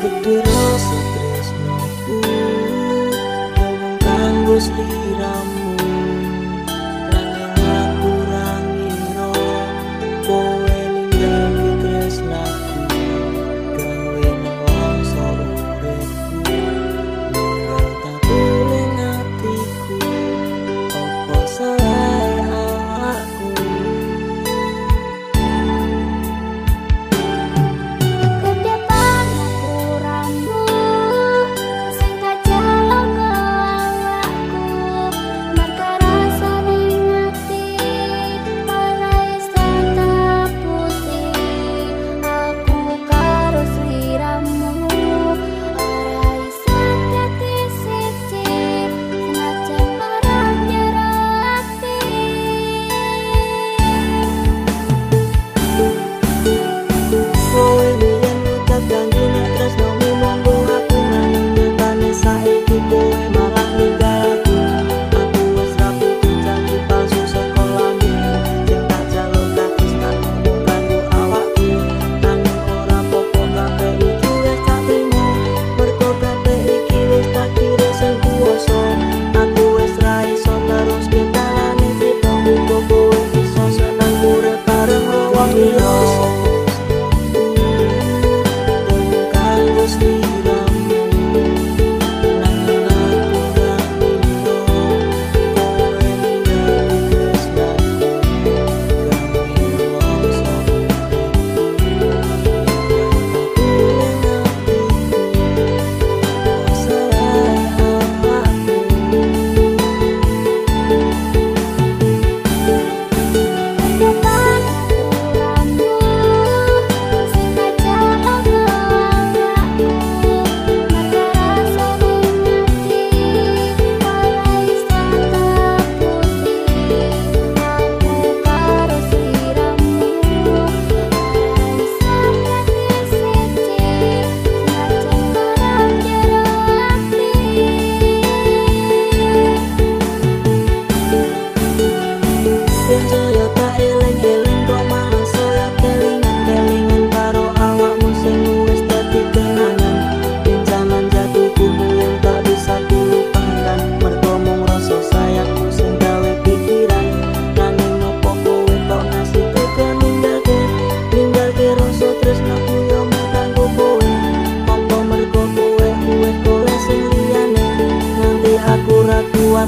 Kudu rasa tresnoku Ngomong kanggo sliramu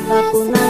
Apapun